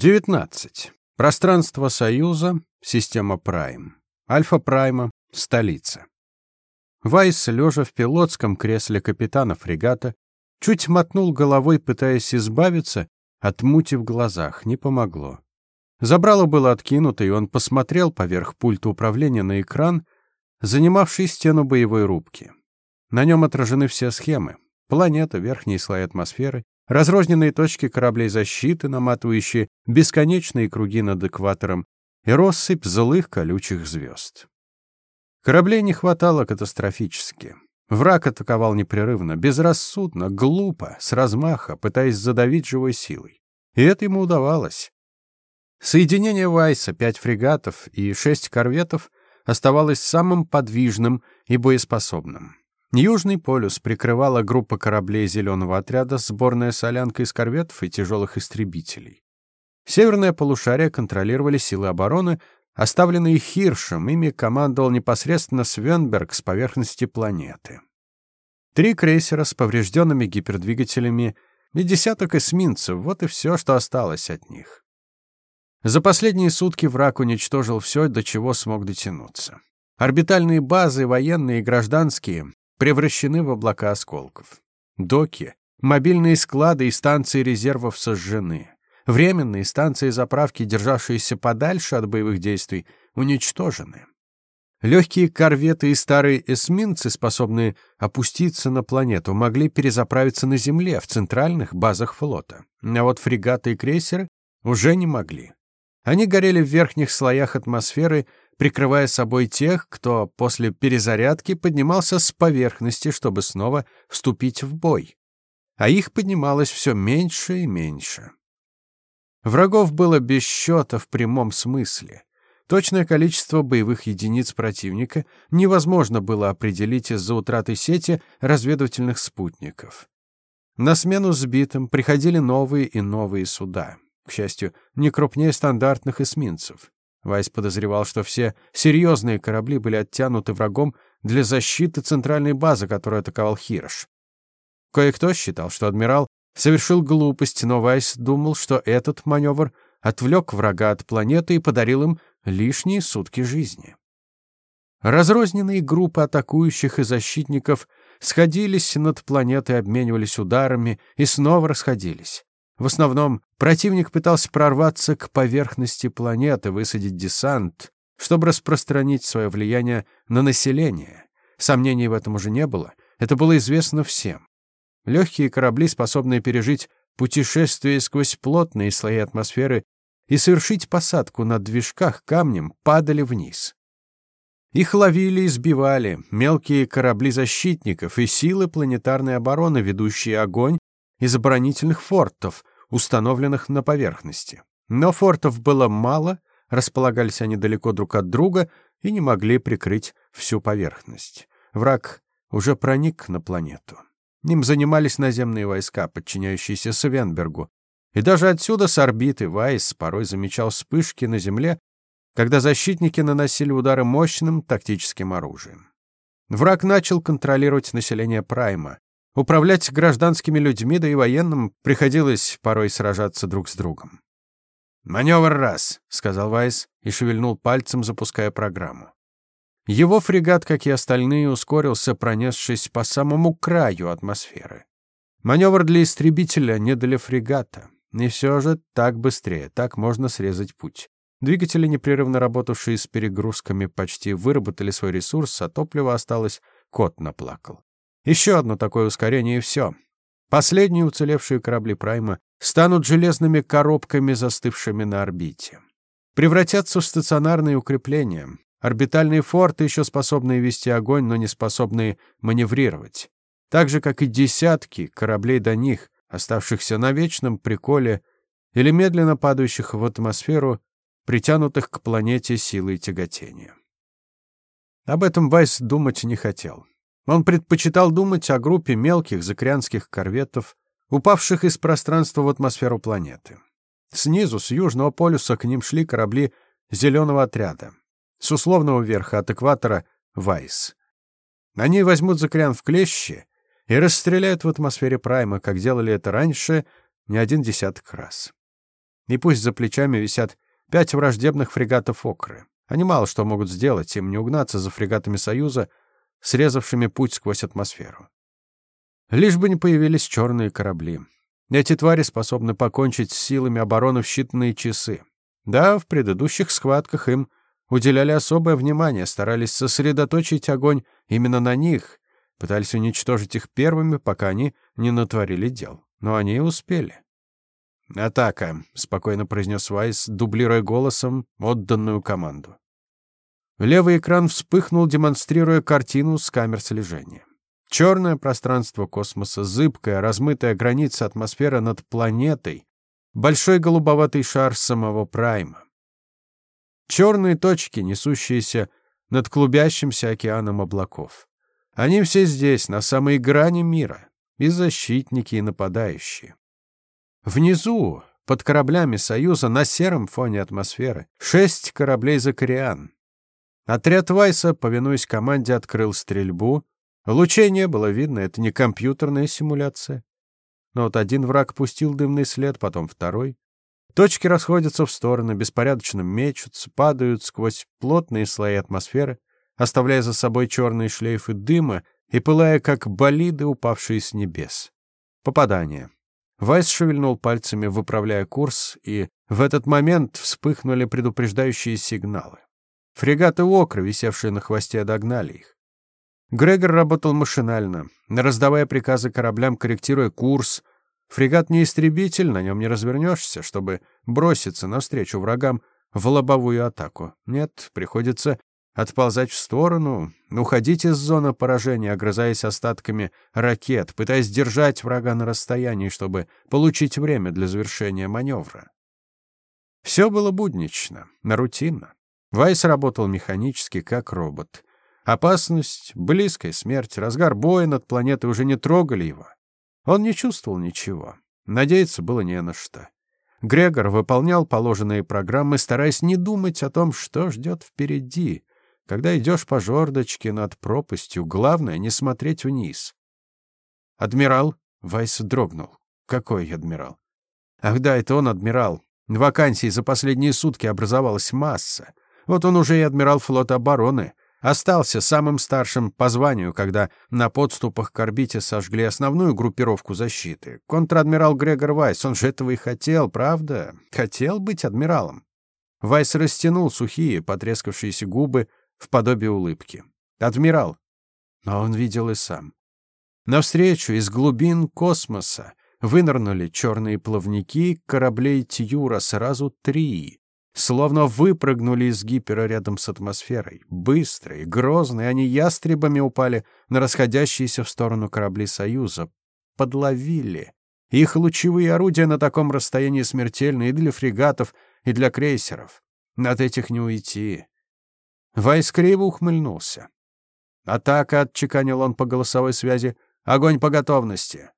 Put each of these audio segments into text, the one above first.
19. Пространство Союза, система Прайм. Альфа Прайма, столица. Вайс, лежа в пилотском кресле капитана фрегата, чуть мотнул головой, пытаясь избавиться от мути в глазах. Не помогло. Забрало было откинуто, и он посмотрел поверх пульта управления на экран, занимавший стену боевой рубки. На нем отражены все схемы. Планета, верхние слои атмосферы, разрозненные точки кораблей защиты, наматывающие бесконечные круги над экватором, и россыпь злых колючих звезд. Кораблей не хватало катастрофически. Враг атаковал непрерывно, безрассудно, глупо, с размаха, пытаясь задавить живой силой. И это ему удавалось. Соединение Вайса, пять фрегатов и шесть корветов оставалось самым подвижным и боеспособным. Южный полюс прикрывала группа кораблей зеленого отряда, сборная солянка из корветов и тяжелых истребителей. Северное полушарие контролировали силы обороны, оставленные Хиршем, ими командовал непосредственно Свенберг с поверхности планеты. Три крейсера с поврежденными гипердвигателями и десяток эсминцев — вот и все, что осталось от них. За последние сутки враг уничтожил все, до чего смог дотянуться. Орбитальные базы, военные и гражданские, превращены в облака осколков. Доки, мобильные склады и станции резервов сожжены. Временные станции заправки, державшиеся подальше от боевых действий, уничтожены. Легкие корветы и старые эсминцы, способные опуститься на планету, могли перезаправиться на Земле в центральных базах флота. А вот фрегаты и крейсеры уже не могли. Они горели в верхних слоях атмосферы, прикрывая собой тех, кто после перезарядки поднимался с поверхности, чтобы снова вступить в бой. А их поднималось все меньше и меньше. Врагов было без счета в прямом смысле. Точное количество боевых единиц противника невозможно было определить из-за утраты сети разведывательных спутников. На смену сбитым приходили новые и новые суда. К счастью, не крупнее стандартных эсминцев. Вайс подозревал, что все серьезные корабли были оттянуты врагом для защиты центральной базы, которую атаковал Хирош. Кое-кто считал, что адмирал совершил глупость, но Вайс думал, что этот маневр отвлек врага от планеты и подарил им лишние сутки жизни. Разрозненные группы атакующих и защитников сходились над планетой, обменивались ударами и снова расходились. В основном противник пытался прорваться к поверхности планеты, высадить десант, чтобы распространить свое влияние на население. Сомнений в этом уже не было. Это было известно всем. Легкие корабли, способные пережить путешествие сквозь плотные слои атмосферы и совершить посадку на движках камнем, падали вниз. Их ловили и сбивали мелкие корабли защитников и силы планетарной обороны, ведущие огонь из оборонительных фортов, установленных на поверхности. Но фортов было мало, располагались они далеко друг от друга и не могли прикрыть всю поверхность. Враг уже проник на планету. Ним занимались наземные войска, подчиняющиеся Свенбергу. И даже отсюда, с орбиты, Вайс порой замечал вспышки на Земле, когда защитники наносили удары мощным тактическим оружием. Враг начал контролировать население Прайма. Управлять гражданскими людьми, да и военным, приходилось порой сражаться друг с другом. «Маневр раз», — сказал Вайс и шевельнул пальцем, запуская программу. Его фрегат, как и остальные, ускорился, пронесшись по самому краю атмосферы. Маневр для истребителя не для фрегата. И все же так быстрее, так можно срезать путь. Двигатели, непрерывно работавшие с перегрузками, почти выработали свой ресурс, а топлива осталось, кот наплакал. Еще одно такое ускорение и все. Последние уцелевшие корабли Прайма станут железными коробками, застывшими на орбите. Превратятся в стационарные укрепления. Орбитальные форты, еще способные вести огонь, но не способные маневрировать. Так же, как и десятки кораблей до них, оставшихся на вечном приколе или медленно падающих в атмосферу, притянутых к планете силой тяготения. Об этом Вайс думать не хотел. Он предпочитал думать о группе мелких закрянских корветов, упавших из пространства в атмосферу планеты. Снизу, с южного полюса, к ним шли корабли зеленого отряда. С условного верха от экватора — Вайс. Они возьмут закрян в клещи и расстреляют в атмосфере Прайма, как делали это раньше не один десяток раз. И пусть за плечами висят пять враждебных фрегатов «Окры». Они мало что могут сделать, им не угнаться за фрегатами Союза, срезавшими путь сквозь атмосферу. Лишь бы не появились черные корабли. Эти твари способны покончить с силами обороны в считанные часы. Да, в предыдущих схватках им уделяли особое внимание, старались сосредоточить огонь именно на них, пытались уничтожить их первыми, пока они не натворили дел. Но они и успели. «Атака», — спокойно произнес Вайс, дублируя голосом отданную команду. Левый экран вспыхнул, демонстрируя картину с камер слежения. Черное пространство космоса, зыбкая, размытая граница атмосферы над планетой, большой голубоватый шар самого Прайма. Черные точки, несущиеся над клубящимся океаном облаков. Они все здесь, на самой грани мира, и защитники, и нападающие. Внизу, под кораблями Союза, на сером фоне атмосферы, шесть кораблей «Закариан». Отряд Вайса, повинуясь команде, открыл стрельбу. Лучей не было видно, это не компьютерная симуляция. Но вот один враг пустил дымный след, потом второй. Точки расходятся в стороны, беспорядочно мечутся, падают сквозь плотные слои атмосферы, оставляя за собой черные шлейфы дыма и пылая, как болиды, упавшие с небес. Попадание. Вайс шевельнул пальцами, выправляя курс, и в этот момент вспыхнули предупреждающие сигналы. Фрегаты Окра, висевшие на хвосте, догнали их. Грегор работал машинально, раздавая приказы кораблям, корректируя курс. Фрегат не истребитель, на нем не развернешься, чтобы броситься навстречу врагам в лобовую атаку. Нет, приходится отползать в сторону, уходить из зоны поражения, огрызаясь остатками ракет, пытаясь держать врага на расстоянии, чтобы получить время для завершения маневра. Все было буднично, рутинно. Вайс работал механически, как робот. Опасность, близкая смерть, разгар боя над планетой уже не трогали его. Он не чувствовал ничего. Надеяться было не на что. Грегор выполнял положенные программы, стараясь не думать о том, что ждет впереди, когда идешь по жердочке над пропастью, главное — не смотреть вниз. «Адмирал?» — Вайс дрогнул. «Какой адмирал?» «Ах да, это он, адмирал. Вакансий за последние сутки образовалась масса. Вот он уже и адмирал флота обороны. Остался самым старшим по званию, когда на подступах к орбите сожгли основную группировку защиты. Контр-адмирал Грегор Вайс, он же этого и хотел, правда? Хотел быть адмиралом. Вайс растянул сухие, потрескавшиеся губы, в подобие улыбки. «Адмирал!» Но он видел и сам. Навстречу из глубин космоса вынырнули черные плавники кораблей Тьюра, сразу три. Словно выпрыгнули из гипера рядом с атмосферой. Быстрые, грозные, они ястребами упали на расходящиеся в сторону корабли Союза. Подловили. Их лучевые орудия на таком расстоянии смертельны и для фрегатов, и для крейсеров. От этих не уйти. Вайс криво ухмыльнулся. «Атака!» — отчеканил он по голосовой связи. «Огонь по готовности!»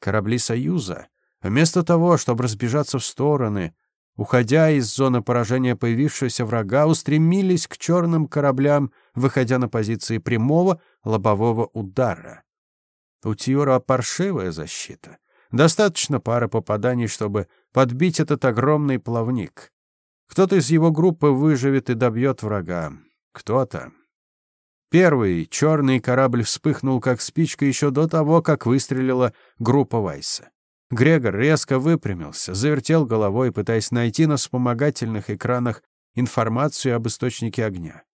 Корабли «Союза», вместо того, чтобы разбежаться в стороны, уходя из зоны поражения появившегося врага, устремились к черным кораблям, выходя на позиции прямого лобового удара. У Тьюра паршивая защита. Достаточно пары попаданий, чтобы подбить этот огромный плавник. Кто-то из его группы выживет и добьет врага кто-то. Первый черный корабль вспыхнул как спичка еще до того, как выстрелила группа Вайса. Грегор резко выпрямился, завертел головой, пытаясь найти на вспомогательных экранах информацию об источнике огня.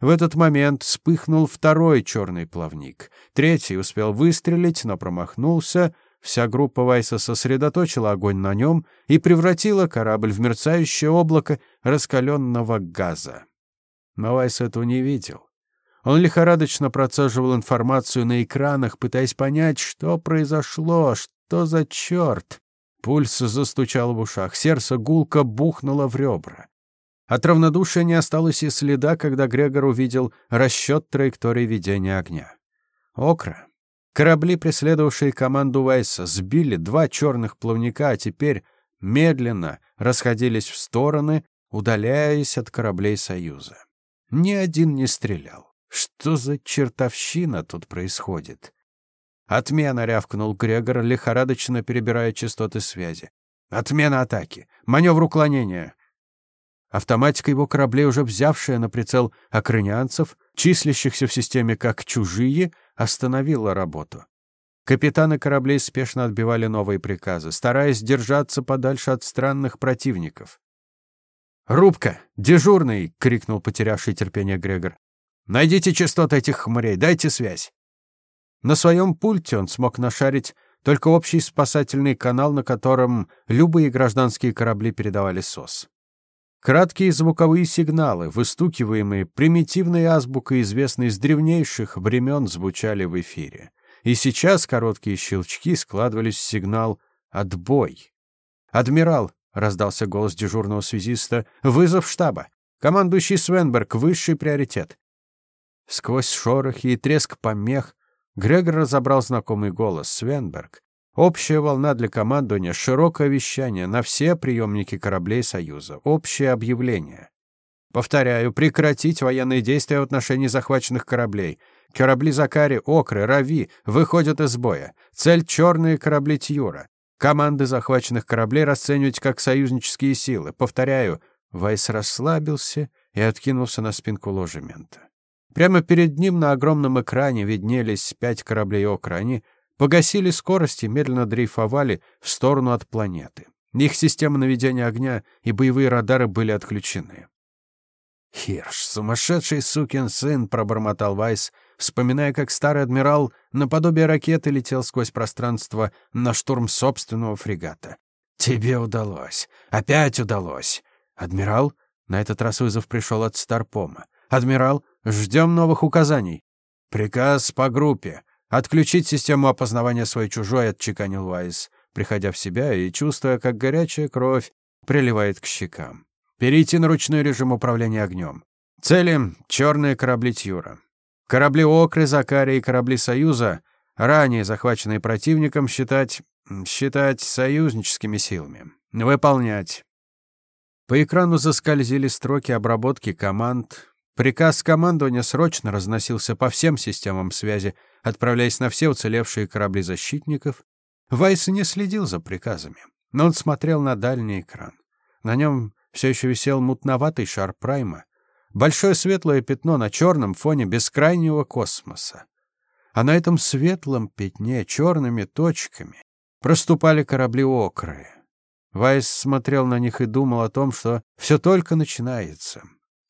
В этот момент вспыхнул второй черный плавник. Третий успел выстрелить, но промахнулся. Вся группа Вайса сосредоточила огонь на нем и превратила корабль в мерцающее облако раскаленного газа. Но Вайс этого не видел. Он лихорадочно процеживал информацию на экранах, пытаясь понять, что произошло, что за черт. Пульс застучал в ушах, сердце гулко бухнуло в ребра. От равнодушия не осталось и следа, когда Грегор увидел расчет траектории ведения огня. Окра. Корабли, преследовавшие команду Вайса, сбили два черных плавника, а теперь медленно расходились в стороны, удаляясь от кораблей Союза. Ни один не стрелял. Что за чертовщина тут происходит? Отмена, рявкнул Грегор, лихорадочно перебирая частоты связи. Отмена атаки. Маневр уклонения. Автоматика его кораблей, уже взявшая на прицел окрынянцев, числящихся в системе как чужие, остановила работу. Капитаны кораблей спешно отбивали новые приказы, стараясь держаться подальше от странных противников. «Рубка! Дежурный!» — крикнул потерявший терпение Грегор. «Найдите частоты этих хмырей, дайте связь!» На своем пульте он смог нашарить только общий спасательный канал, на котором любые гражданские корабли передавали СОС. Краткие звуковые сигналы, выстукиваемые примитивной азбукой, известной с древнейших времен, звучали в эфире. И сейчас короткие щелчки складывались в сигнал «Отбой». «Адмирал», — раздался голос дежурного связиста, — «вызов штаба. Командующий Свенберг, высший приоритет». Сквозь шорохи и треск помех Грегор разобрал знакомый голос Свенберг. Общая волна для командования, широкое вещание на все приемники кораблей Союза, общее объявление. Повторяю, прекратить военные действия в отношении захваченных кораблей. Корабли Закари, Окры, Рави выходят из боя. Цель — черные корабли Тьюра. Команды захваченных кораблей расценивать как союзнические силы. Повторяю, Вайс расслабился и откинулся на спинку ложемента. Прямо перед ним на огромном экране виднелись пять кораблей Окра. Они погасили скорость и медленно дрейфовали в сторону от планеты. Их система наведения огня и боевые радары были отключены. «Хирш, сумасшедший сукин сын!» — пробормотал Вайс, вспоминая, как старый адмирал наподобие ракеты летел сквозь пространство на штурм собственного фрегата. «Тебе удалось! Опять удалось!» «Адмирал?» — на этот раз вызов пришел от Старпома. «Адмирал, ждем новых указаний». «Приказ по группе. Отключить систему опознавания свой-чужой», — отчеканил Вайс, приходя в себя и чувствуя, как горячая кровь приливает к щекам. Перейти на ручной режим управления огнем. Цели — черные корабли Тьюра. Корабли Окры, Закари и корабли Союза, ранее захваченные противником, считать... считать союзническими силами. Выполнять. По экрану заскользили строки обработки команд. Приказ командования срочно разносился по всем системам связи, отправляясь на все уцелевшие корабли защитников. Вайс не следил за приказами, но он смотрел на дальний экран. На нем все еще висел мутноватый шар Прайма, большое светлое пятно на черном фоне бескрайнего космоса. А на этом светлом пятне черными точками проступали корабли Окры. Вайс смотрел на них и думал о том, что все только начинается.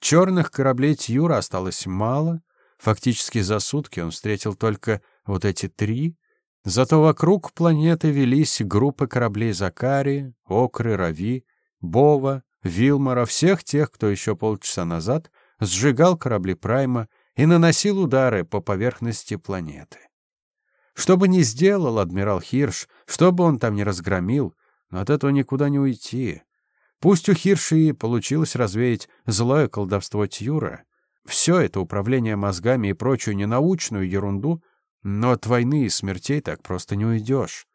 Черных кораблей Тьюра осталось мало. Фактически за сутки он встретил только вот эти три. Зато вокруг планеты велись группы кораблей Закари, Окры, Рави, Бова, Вилмора, всех тех, кто еще полчаса назад сжигал корабли Прайма и наносил удары по поверхности планеты. Что бы ни сделал адмирал Хирш, что бы он там ни разгромил, но от этого никуда не уйти. Пусть у Хирши получилось развеять злое колдовство Тьюра, все это управление мозгами и прочую ненаучную ерунду, но от войны и смертей так просто не уйдешь.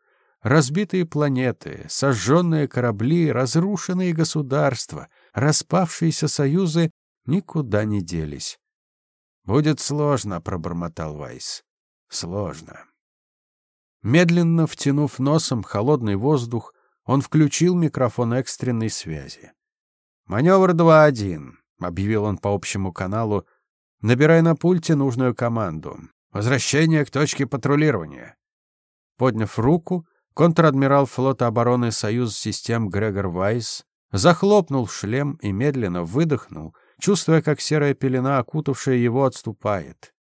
Разбитые планеты, сожженные корабли, разрушенные государства, распавшиеся союзы никуда не делись. «Будет сложно», — пробормотал Вайс. «Сложно». Медленно втянув носом холодный воздух, он включил микрофон экстренной связи. «Маневр 2-1», — объявил он по общему каналу, набирая на пульте нужную команду. «Возвращение к точке патрулирования». Подняв руку, Контр-адмирал флота обороны Союз систем Грегор Вайс захлопнул шлем и медленно выдохнул, чувствуя, как серая пелена, окутавшая его, отступает.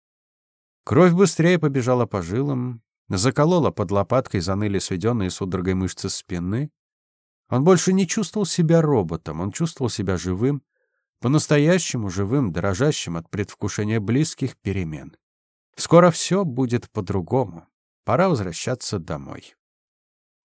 Кровь быстрее побежала по жилам, заколола под лопаткой, заныли сведенные судорогой мышцы спины. Он больше не чувствовал себя роботом, он чувствовал себя живым, по-настоящему живым, дрожащим от предвкушения близких перемен. Скоро все будет по-другому. Пора возвращаться домой.